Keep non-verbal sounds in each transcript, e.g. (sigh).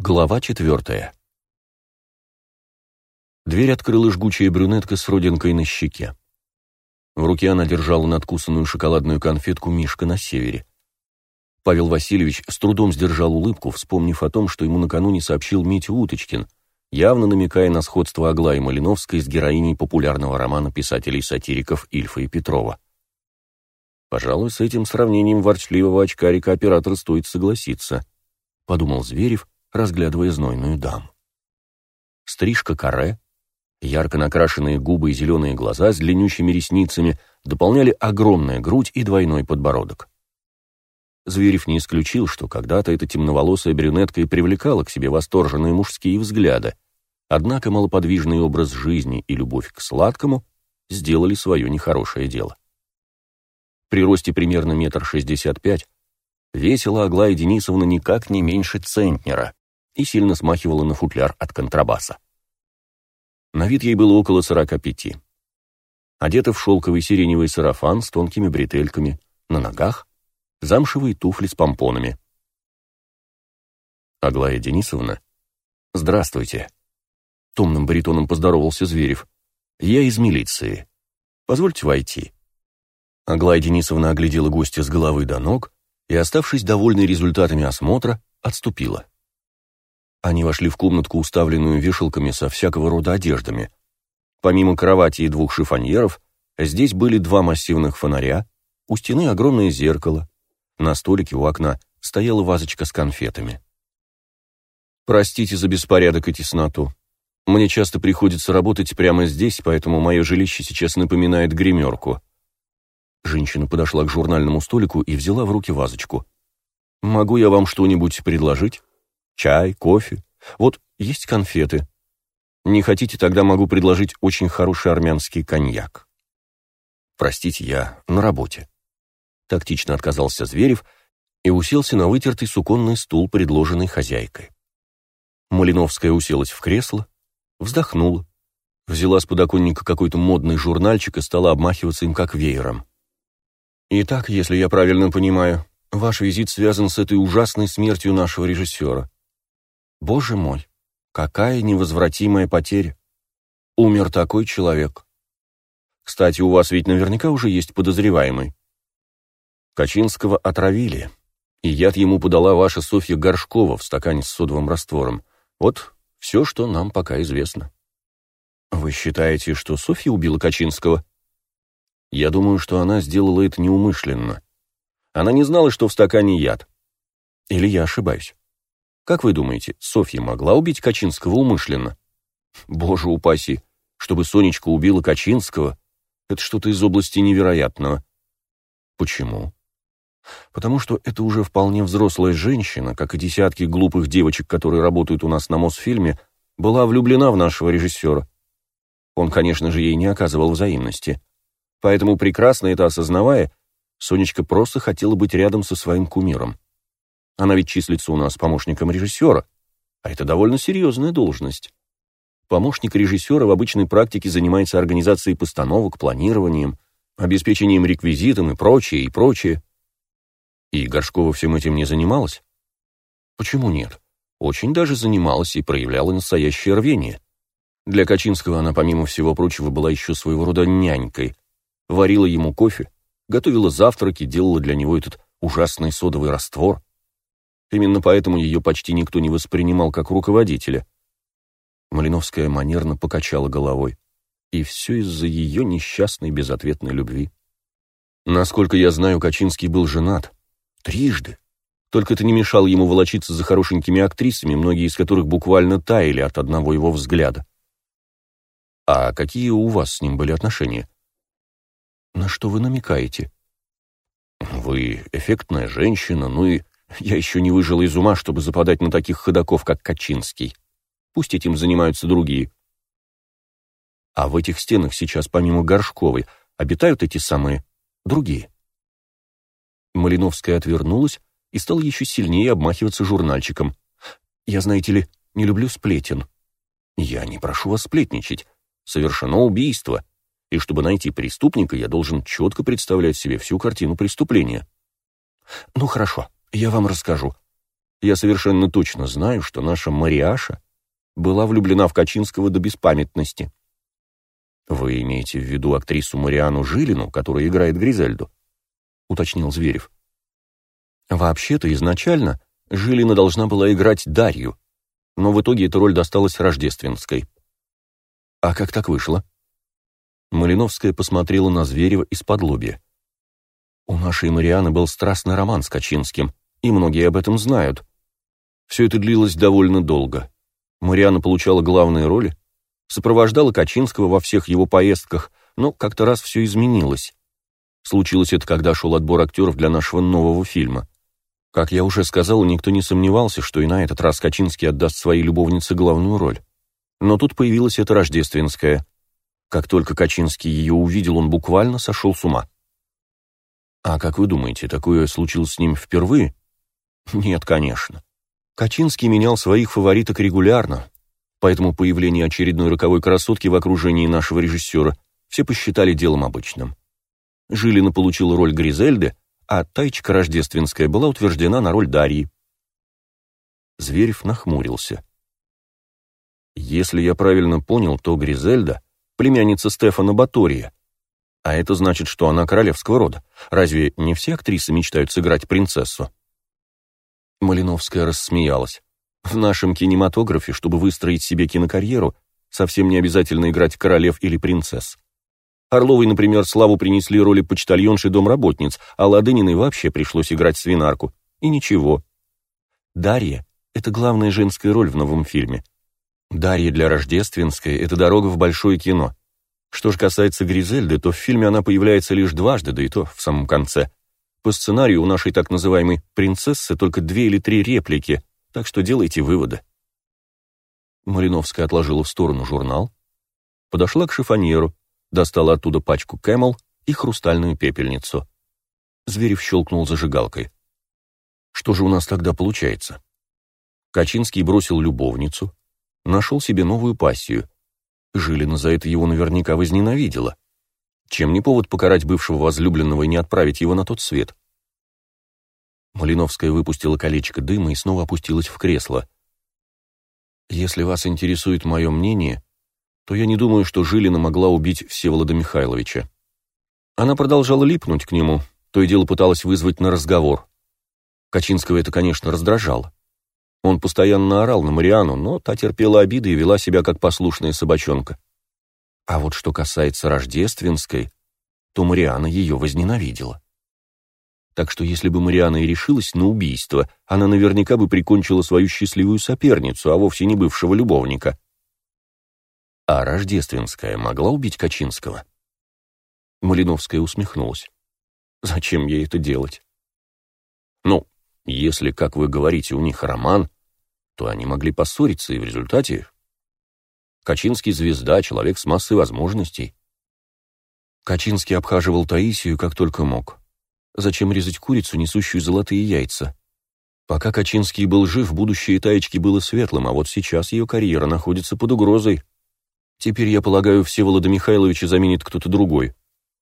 Глава четвертая. Дверь открыла жгучая брюнетка с родинкой на щеке. В руке она держала надкусанную шоколадную конфетку «Мишка на севере». Павел Васильевич с трудом сдержал улыбку, вспомнив о том, что ему накануне сообщил Митя Уточкин, явно намекая на сходство Аглаи Малиновской с героиней популярного романа писателей-сатириков Ильфа и Петрова. Пожалуй, с этим сравнением ворчливого очкарика оператор стоит согласиться, подумал Зверев, разглядывая знойную даму. Стрижка каре, ярко накрашенные губы и зеленые глаза с длиннющими ресницами дополняли огромная грудь и двойной подбородок. Зверев не исключил, что когда-то эта темноволосая брюнетка и привлекала к себе восторженные мужские взгляды, однако малоподвижный образ жизни и любовь к сладкому сделали свое нехорошее дело. При росте примерно метр шестьдесят пять весила Аглая Денисовна никак не меньше центнера, и сильно смахивала на футляр от контрабаса. На вид ей было около сорока пяти. Одета в шелковый сиреневый сарафан с тонкими бретельками, на ногах замшевые туфли с помпонами. «Аглая Денисовна?» «Здравствуйте». Томным баритоном поздоровался Зверев. «Я из милиции. Позвольте войти». Аглая Денисовна оглядела гостя с головы до ног и, оставшись довольной результатами осмотра, отступила. Они вошли в комнатку, уставленную вешалками со всякого рода одеждами. Помимо кровати и двух шифоньеров, здесь были два массивных фонаря, у стены огромное зеркало, на столике у окна стояла вазочка с конфетами. «Простите за беспорядок и тесноту. Мне часто приходится работать прямо здесь, поэтому мое жилище сейчас напоминает гримерку». Женщина подошла к журнальному столику и взяла в руки вазочку. «Могу я вам что-нибудь предложить?» Чай, кофе. Вот есть конфеты. Не хотите, тогда могу предложить очень хороший армянский коньяк. Простите, я на работе. Тактично отказался Зверев и уселся на вытертый суконный стул, предложенный хозяйкой. Малиновская уселась в кресло, вздохнула, взяла с подоконника какой-то модный журнальчик и стала обмахиваться им как веером. «Итак, если я правильно понимаю, ваш визит связан с этой ужасной смертью нашего режиссера. Боже мой, какая невозвратимая потеря. Умер такой человек. Кстати, у вас ведь наверняка уже есть подозреваемый. Качинского отравили, и яд ему подала ваша Софья Горшкова в стакане с содовым раствором. Вот все, что нам пока известно. Вы считаете, что Софья убила Качинского? Я думаю, что она сделала это неумышленно. Она не знала, что в стакане яд. Или я ошибаюсь? Как вы думаете, Софья могла убить Качинского умышленно? Боже упаси, чтобы Сонечка убила Качинского, это что-то из области невероятного. Почему? Потому что это уже вполне взрослая женщина, как и десятки глупых девочек, которые работают у нас на Мосфильме, была влюблена в нашего режиссера. Он, конечно же, ей не оказывал взаимности. Поэтому, прекрасно это осознавая, Сонечка просто хотела быть рядом со своим кумиром. Она ведь числится у нас помощником режиссера, а это довольно серьезная должность. Помощник режиссера в обычной практике занимается организацией постановок, планированием, обеспечением реквизитом и прочее, и прочее. И Горшкова всем этим не занималась? Почему нет? Очень даже занималась и проявляла настоящее рвение. Для Качинского она, помимо всего прочего, была еще своего рода нянькой. Варила ему кофе, готовила завтраки, делала для него этот ужасный содовый раствор. Именно поэтому ее почти никто не воспринимал как руководителя. Малиновская манерно покачала головой. И все из-за ее несчастной безответной любви. Насколько я знаю, Качинский был женат. Трижды. Только это не мешало ему волочиться за хорошенькими актрисами, многие из которых буквально таяли от одного его взгляда. А какие у вас с ним были отношения? На что вы намекаете? Вы эффектная женщина, ну и я еще не выжила из ума, чтобы западать на таких ходаков, как Качинский. Пусть этим занимаются другие. А в этих стенах сейчас, помимо Горшковой, обитают эти самые другие. Малиновская отвернулась и стала еще сильнее обмахиваться журнальчиком. «Я, знаете ли, не люблю сплетен. Я не прошу вас сплетничать. Совершено убийство, и чтобы найти преступника, я должен четко представлять себе всю картину преступления». «Ну хорошо, я вам расскажу. Я совершенно точно знаю, что наша Мариаша была влюблена в Качинского до беспамятности. Вы имеете в виду актрису Мариану Жилину, которая играет Гризельду? Уточнил Зверев. Вообще-то изначально Жилина должна была играть Дарью, но в итоге эта роль досталась Рождественской. А как так вышло? Малиновская посмотрела на Зверева из-под лобья. У нашей Марианы был страстный роман с Качинским, и многие об этом знают. Все это длилось довольно долго. Мариана получала главные роли, сопровождала Качинского во всех его поездках, но как-то раз все изменилось. Случилось это, когда шел отбор актеров для нашего нового фильма. Как я уже сказал, никто не сомневался, что и на этот раз Качинский отдаст своей любовнице главную роль. Но тут появилась эта рождественская. Как только Качинский ее увидел, он буквально сошел с ума. А как вы думаете, такое случилось с ним впервые? Нет, конечно. Качинский менял своих фавориток регулярно, поэтому появление очередной роковой красотки в окружении нашего режиссера все посчитали делом обычным. Жилина получила роль Гризельды, а Тайчка Рождественская была утверждена на роль Дарьи. Зверев нахмурился. Если я правильно понял, то Гризельда — племянница Стефана Батория. А это значит, что она королевского рода. Разве не все актрисы мечтают сыграть принцессу? Малиновская рассмеялась. В нашем кинематографе, чтобы выстроить себе кинокарьеру, совсем не обязательно играть королев или принцесс. Орловой, например, славу принесли роли почтальонши домработниц, а Ладыниной вообще пришлось играть свинарку. И ничего. Дарья — это главная женская роль в новом фильме. Дарья для Рождественской — это дорога в большое кино. Что же касается Гризельды, то в фильме она появляется лишь дважды, да и то в самом конце. По сценарию у нашей так называемой «принцессы» только две или три реплики, так что делайте выводы. Мариновская отложила в сторону журнал, подошла к шифоньеру, достала оттуда пачку Camel и хрустальную пепельницу. Зверев щелкнул зажигалкой. Что же у нас тогда получается? Качинский бросил любовницу, нашел себе новую пассию. Жилина за это его наверняка возненавидела. Чем не повод покарать бывшего возлюбленного и не отправить его на тот свет? Малиновская выпустила колечко дыма и снова опустилась в кресло. «Если вас интересует мое мнение, то я не думаю, что Жилина могла убить Всеволода Михайловича. Она продолжала липнуть к нему, то и дело пыталась вызвать на разговор. Качинского это, конечно, раздражало. Он постоянно орал на Мариану, но та терпела обиды и вела себя как послушная собачонка. А вот что касается рождественской, то Мариана ее возненавидела. Так что если бы Мариана и решилась на убийство, она наверняка бы прикончила свою счастливую соперницу, а вовсе не бывшего любовника. А рождественская могла убить Качинского? Малиновская усмехнулась. Зачем ей это делать? Ну, если, как вы говорите, у них роман, то они могли поссориться, и в результате... Качинский — звезда, человек с массой возможностей. Качинский обхаживал Таисию как только мог. Зачем резать курицу, несущую золотые яйца? Пока Качинский был жив, будущее Таечки было светлым, а вот сейчас ее карьера находится под угрозой. Теперь, я полагаю, Всеволода Михайловича заменит кто-то другой.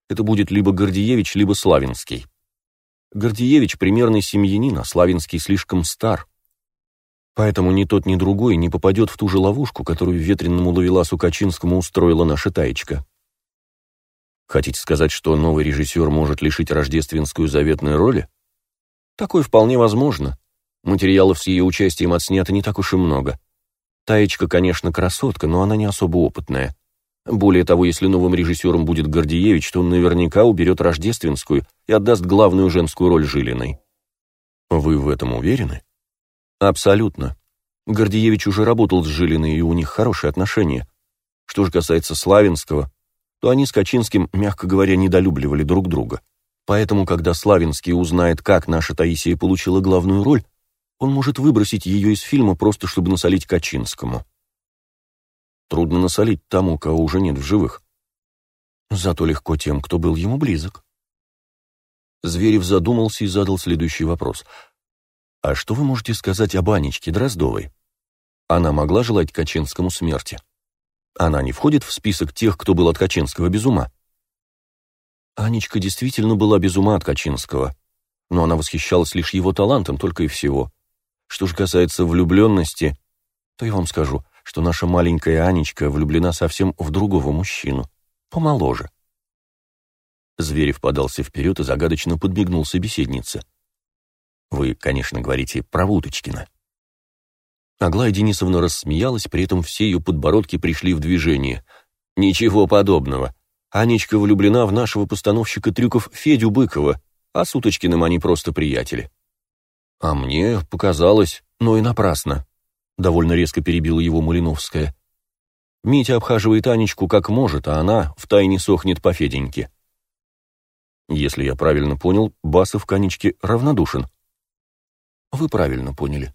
Это будет либо Гордиевич, либо Славинский. Гордиевич примерный семьянин, а Славинский слишком стар. Поэтому ни тот, ни другой не попадет в ту же ловушку, которую ветренному ловеласу Качинскому устроила наша Таечка. Хотите сказать, что новый режиссер может лишить рождественскую заветной роли? Такое вполне возможно. Материалов с ее участием отснято не так уж и много. Таечка, конечно, красотка, но она не особо опытная. Более того, если новым режиссером будет Гордеевич, то он наверняка уберет рождественскую и отдаст главную женскую роль Жилиной. Вы в этом уверены? Абсолютно. Гордеевич уже работал с Жилиной, и у них хорошие отношения. Что же касается Славинского, то они с Качинским, мягко говоря, недолюбливали друг друга. Поэтому, когда Славинский узнает, как наша Таисия получила главную роль, он может выбросить ее из фильма просто, чтобы насолить Качинскому. Трудно насолить тому, кого уже нет в живых. Зато легко тем, кто был ему близок. Зверев задумался и задал следующий вопрос. «А что вы можете сказать об Анечке Дроздовой? Она могла желать Качинскому смерти? Она не входит в список тех, кто был от Качинского без ума?» Анечка действительно была без ума от Качинского, но она восхищалась лишь его талантом только и всего. Что же касается влюбленности, то я вам скажу, что наша маленькая Анечка влюблена совсем в другого мужчину, помоложе. Зверев подался вперед и загадочно подмигнул собеседнице. «Вы, конечно, говорите про Вуточкина». Аглая Денисовна рассмеялась, при этом все ее подбородки пришли в движение. «Ничего подобного. Анечка влюблена в нашего постановщика трюков Федю Быкова, а с Уточкиным они просто приятели». «А мне показалось, но и напрасно», — довольно резко перебила его Малиновская. «Митя обхаживает Анечку как может, а она втайне сохнет по Феденьке». Если я правильно понял, Басов к Анечке равнодушен. Вы правильно поняли.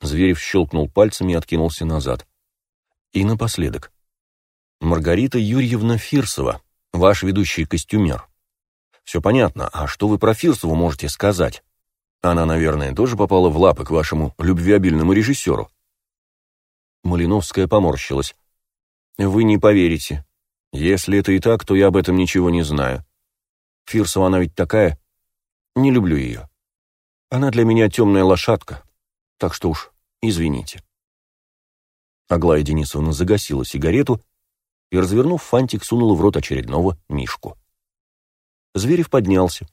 Зверев щелкнул пальцами и откинулся назад. И напоследок. Маргарита Юрьевна Фирсова, ваш ведущий костюмер. Все понятно, а что вы про Фирсову можете сказать? Она, наверное, тоже попала в лапы к вашему любвеобильному режиссеру. Малиновская поморщилась. Вы не поверите. Если это и так, то я об этом ничего не знаю. Фирсова она ведь такая. Не люблю ее. Она для меня темная лошадка. Так что уж, извините. Аглая Денисовна загасила сигарету и, развернув фантик, сунула в рот очередного мишку. Зверев поднялся.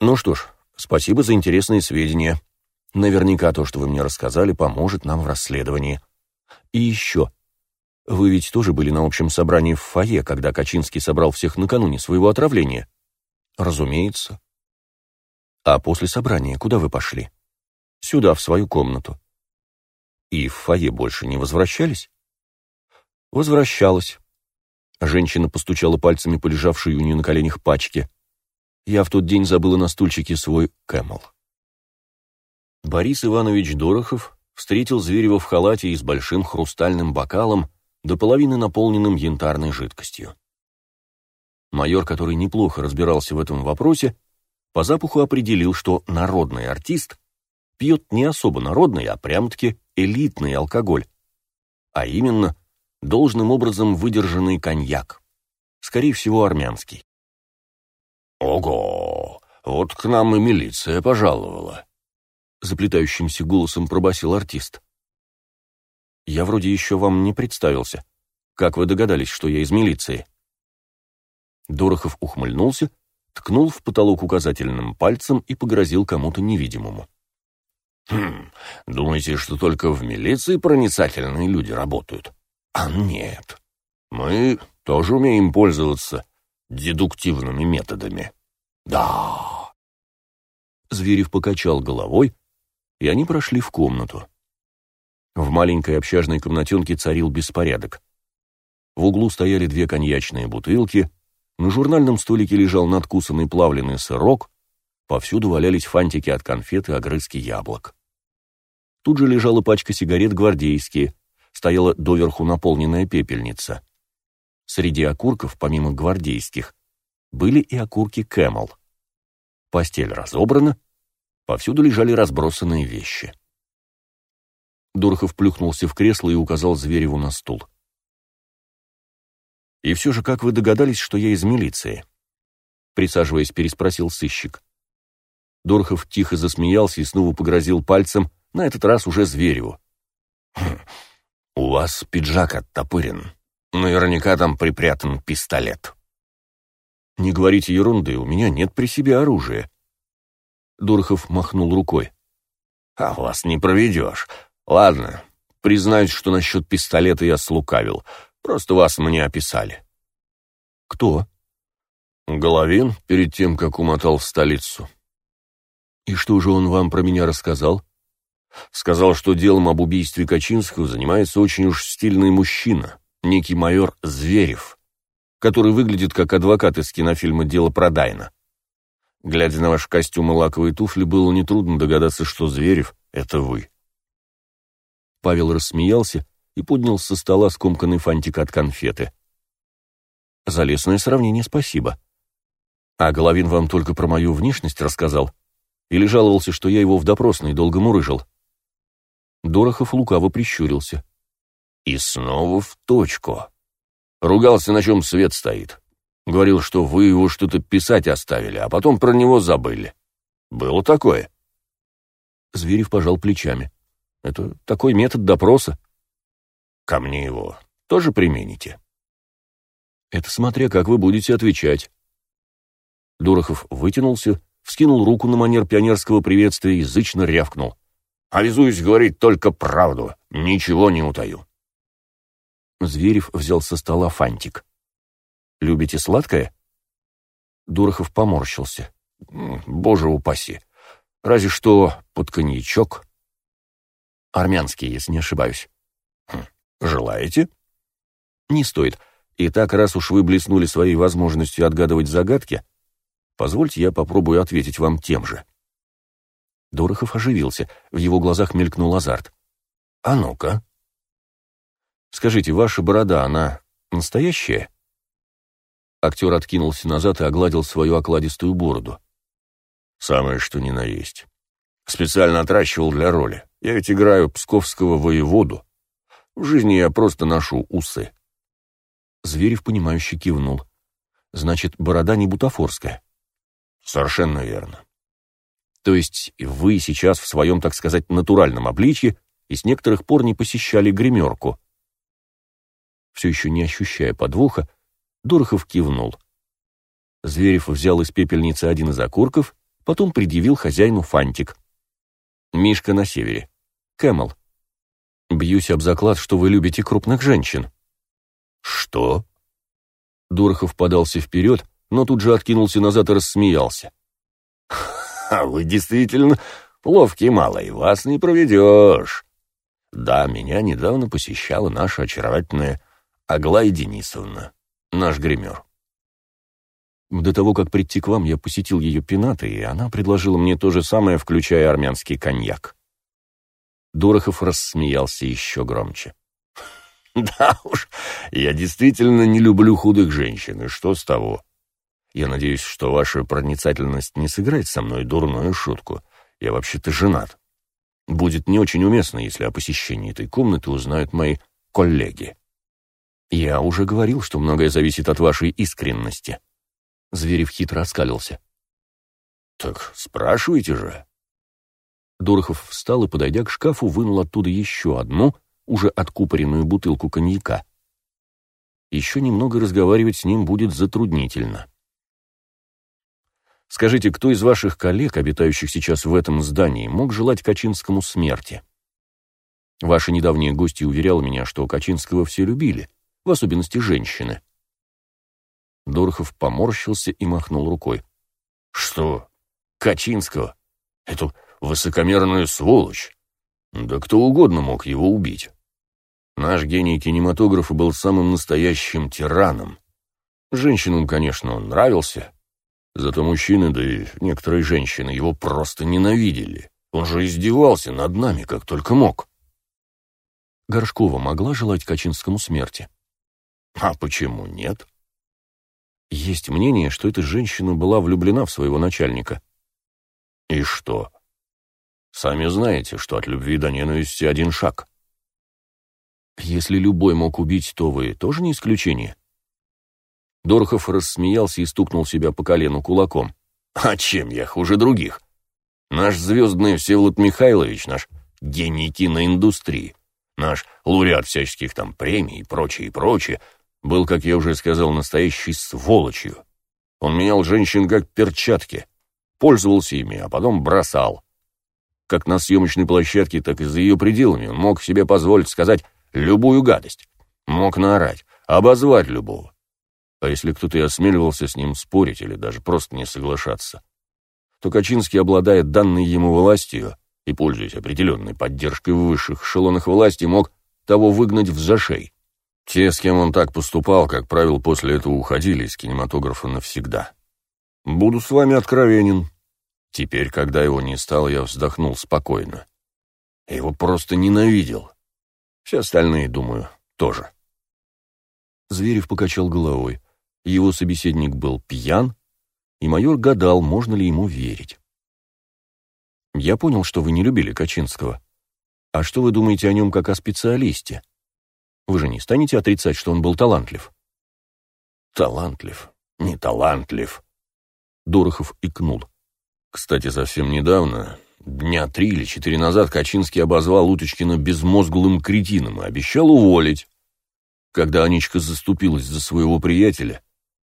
«Ну что ж, спасибо за интересные сведения. Наверняка то, что вы мне рассказали, поможет нам в расследовании. И еще. Вы ведь тоже были на общем собрании в фойе, когда Качинский собрал всех накануне своего отравления?» «Разумеется». «А после собрания куда вы пошли?» Сюда, в свою комнату. И в фойе больше не возвращались? Возвращалась. Женщина постучала пальцами по лежавшей у нее на коленях пачке. Я в тот день забыла на стульчике свой кэмл. Борис Иванович Дорохов встретил Зверева в халате и с большим хрустальным бокалом, до половины наполненным янтарной жидкостью. Майор, который неплохо разбирался в этом вопросе, по запаху определил, что народный артист пьет не особо народный, а прям-таки элитный алкоголь. А именно, должным образом выдержанный коньяк. Скорее всего, армянский. «Ого! Вот к нам и милиция пожаловала!» Заплетающимся голосом пробасил артист. «Я вроде еще вам не представился. Как вы догадались, что я из милиции?» Дорохов ухмыльнулся, ткнул в потолок указательным пальцем и погрозил кому-то невидимому. Хм, думаете, что только в милиции проницательные люди работают? А нет. Мы тоже умеем пользоваться дедуктивными методами. Да. Зверев покачал головой, и они прошли в комнату. В маленькой общажной комнатенке царил беспорядок. В углу стояли две коньячные бутылки, на журнальном столике лежал надкусанный плавленый сырок, повсюду валялись фантики от конфет и огрызки яблок. Тут же лежала пачка сигарет гвардейские, стояла доверху наполненная пепельница. Среди окурков, помимо гвардейских, были и окурки Camel. Постель разобрана, повсюду лежали разбросанные вещи. Дорохов плюхнулся в кресло и указал Звереву на стул. «И все же, как вы догадались, что я из милиции?» Присаживаясь, переспросил сыщик. Дорохов тихо засмеялся и снова погрозил пальцем, на этот раз уже Звереву. Хм, «У вас пиджак оттопырен. Наверняка там припрятан пистолет». «Не говорите ерунды, у меня нет при себе оружия». Дурхов махнул рукой. «А вас не проведешь. Ладно, признаюсь, что насчет пистолета я слукавил. Просто вас мне описали». «Кто?» «Головин, перед тем, как умотал в столицу». «И что же он вам про меня рассказал?» Сказал, что делом об убийстве Качинского занимается очень уж стильный мужчина, некий майор Зверев, который выглядит как адвокат из кинофильма «Дело про Дайна». Глядя на ваш костюм и лаковые туфли, было нетрудно догадаться, что Зверев — это вы. Павел рассмеялся и поднял со стола скомканный фантик от конфеты. За лесное сравнение спасибо. А Головин вам только про мою внешность рассказал? Или жаловался, что я его в допросной долго мурыжил? Дорохов лукаво прищурился. И снова в точку. Ругался, на чем свет стоит. Говорил, что вы его что-то писать оставили, а потом про него забыли. Было такое? Зверев пожал плечами. «Это такой метод допроса». «Ко мне его тоже примените?» «Это смотря, как вы будете отвечать». Дорохов вытянулся, вскинул руку на манер пионерского приветствия и язычно рявкнул. «Обязуюсь говорить только правду, ничего не утаю». Зверев взял со стола фантик. «Любите сладкое?» Дорохов поморщился. «Боже упаси! Разве что под коньячок. Армянский, если не ошибаюсь. Желаете? Не стоит. И так, раз уж вы блеснули своей возможностью отгадывать загадки, позвольте я попробую ответить вам тем же. Дорохов оживился, в его глазах мелькнул азарт. «А ну-ка!» «Скажите, ваша борода, она настоящая?» Актер откинулся назад и огладил свою окладистую бороду. Самое что ни на есть. Специально отращивал для роли. Я ведь играю псковского воеводу. В жизни я просто ношу усы. Зверев, понимающе кивнул. Значит, борода не бутафорская. Совершенно верно. То есть вы сейчас в своем, так сказать, натуральном обличье и с некоторых пор не посещали гримерку. Все еще не ощущая подвоха, Дорохов кивнул. Зверев взял из пепельницы один из окурков Потом предъявил хозяину фантик. «Мишка на севере. Camel. Бьюсь об заклад, что вы любите крупных женщин». «Что?» Дорохов подался вперед, но тут же откинулся назад и рассмеялся. «А вы действительно ловкий малый, вас не проведешь. Да, меня недавно посещала наша очаровательная Аглая Денисовна, наш гример. До того, как прийти к вам, я посетил ее пенаты, и она предложила мне то же самое, включая армянский коньяк. Дорохов рассмеялся еще громче. (laughs) «Да уж, я действительно не люблю худых женщин, и что с того? Я надеюсь, что ваша проницательность не сыграет со мной дурную шутку. Я вообще-то женат. Будет не очень уместно, если о посещении этой комнаты узнают мои коллеги. Я уже говорил, что многое зависит от вашей искренности. Зверев хитро оскалился. «Так спрашивайте же». Дорохов встал и, подойдя к шкафу, вынул оттуда еще одну, уже откупоренную бутылку коньяка. Еще немного разговаривать с ним будет затруднительно. Скажите, кто из ваших коллег, обитающих сейчас в этом здании, мог желать Качинскому смерти? Ваши недавние гости уверял меня, что Качинского все любили, в особенности женщины. Дорохов поморщился и махнул рукой. «Что? Качинского? Эту высокомерную сволочь? Да кто угодно мог его убить. Наш гений кинематографа был самым настоящим тираном. Женщинам, конечно, он нравился, зато мужчины, да и некоторые женщины его просто ненавидели. Он же издевался над нами, как только мог». Горшкова могла желать Качинскому смерти? А почему нет? Есть мнение, что эта женщина была влюблена в своего начальника. И что? Сами знаете, что от любви до ненависти один шаг. Если любой мог убить, то вы тоже не исключение? Дорохов рассмеялся и стукнул себя по колену кулаком. А чем я хуже других? Наш звездный Всеволод Михайлович, наш гений киноиндустрии, наш лауреат всяческих там премий и прочее, и прочее — был, как я уже сказал, настоящей сволочью. Он менял женщин как перчатки, пользовался ими, а потом бросал. Как на съемочной площадке, так и за ее пределами он мог себе позволить сказать любую гадость, мог наорать, обозвать любого. А если кто-то и осмеливался с ним спорить или даже просто не соглашаться, то Качинский, обладает данной ему властью и, пользуясь определенной поддержкой в высших эшелонах власти, мог того выгнать в зашей. Те, с кем он так поступал, как правило, после этого уходили из кинематографа навсегда. Буду с вами откровенен. Теперь, когда его не стало, я вздохнул спокойно. Я его просто ненавидел. Все остальные, думаю, тоже. Зверев покачал головой. Его собеседник был пьян, и майор гадал, можно ли ему верить. «Я понял, что вы не любили Качинского. А что вы думаете о нем как о специалисте?» Вы же не станете отрицать, что он был талантлив?» «Талантлив, не талантлив», — Дорохов икнул. «Кстати, совсем недавно, Дня три или четыре назад Качинский обозвал Уточкина безмозглым кретином и обещал уволить. Когда Анечка заступилась за своего приятеля,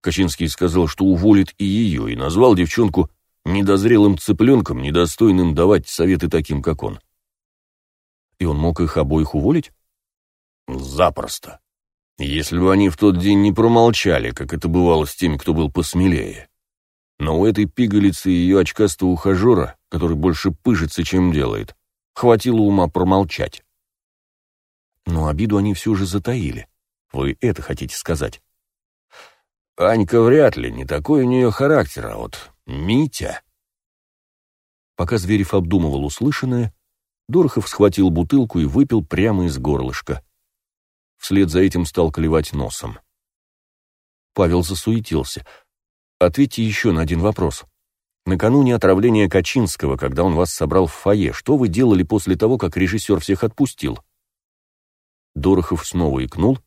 Качинский сказал, что уволит и ее, и назвал девчонку недозрелым цыпленком, недостойным давать советы таким, как он. И он мог их обоих уволить? Запросто. Если бы они в тот день не промолчали, как это бывало с теми, кто был посмелее. Но у этой пигалицы и ее очкастого ухажера, который больше пыжится, чем делает, хватило ума промолчать. Но обиду они все же затаили. Вы это хотите сказать? Анька вряд ли, не такой у нее характер, а вот Митя... Пока Зверев обдумывал услышанное, Дорохов схватил бутылку и выпил прямо из горлышка. Вслед за этим стал клевать носом. Павел засуетился — Ответьте еще на один вопрос. Накануне отравления Качинского, когда он вас собрал в фойе, что вы делали после того, как режиссер всех отпустил? Дорохов снова икнул,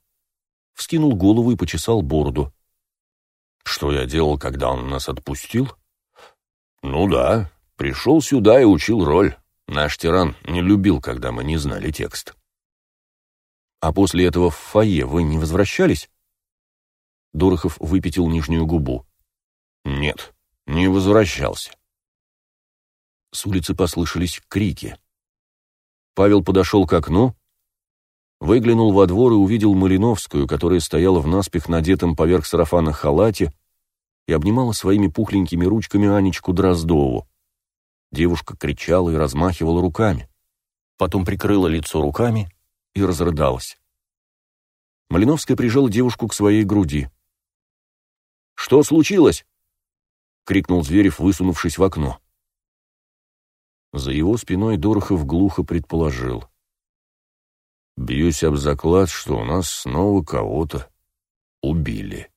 вскинул голову и почесал бороду. Что я делал, когда он нас отпустил? Ну да, пришел сюда и учил роль. Наш тиран не любил, когда мы не знали текст. А после этого в фойе вы не возвращались? Дорохов выпятил нижнюю губу. Нет, не возвращался. С улицы послышались крики. Павел подошел к окну, выглянул во двор и увидел Малиновскую, которая стояла в наспех надетом поверх сарафана халате и обнимала своими пухленькими ручками Анечку Дроздову. Девушка кричала и размахивала руками. Потом прикрыла лицо руками и разрыдалась. Малиновская прижала девушку к своей груди. «Что случилось?» — крикнул Зверев, высунувшись в окно. За его спиной Дорохов глухо предположил. «Бьюсь об заклад, что у нас снова кого-то убили».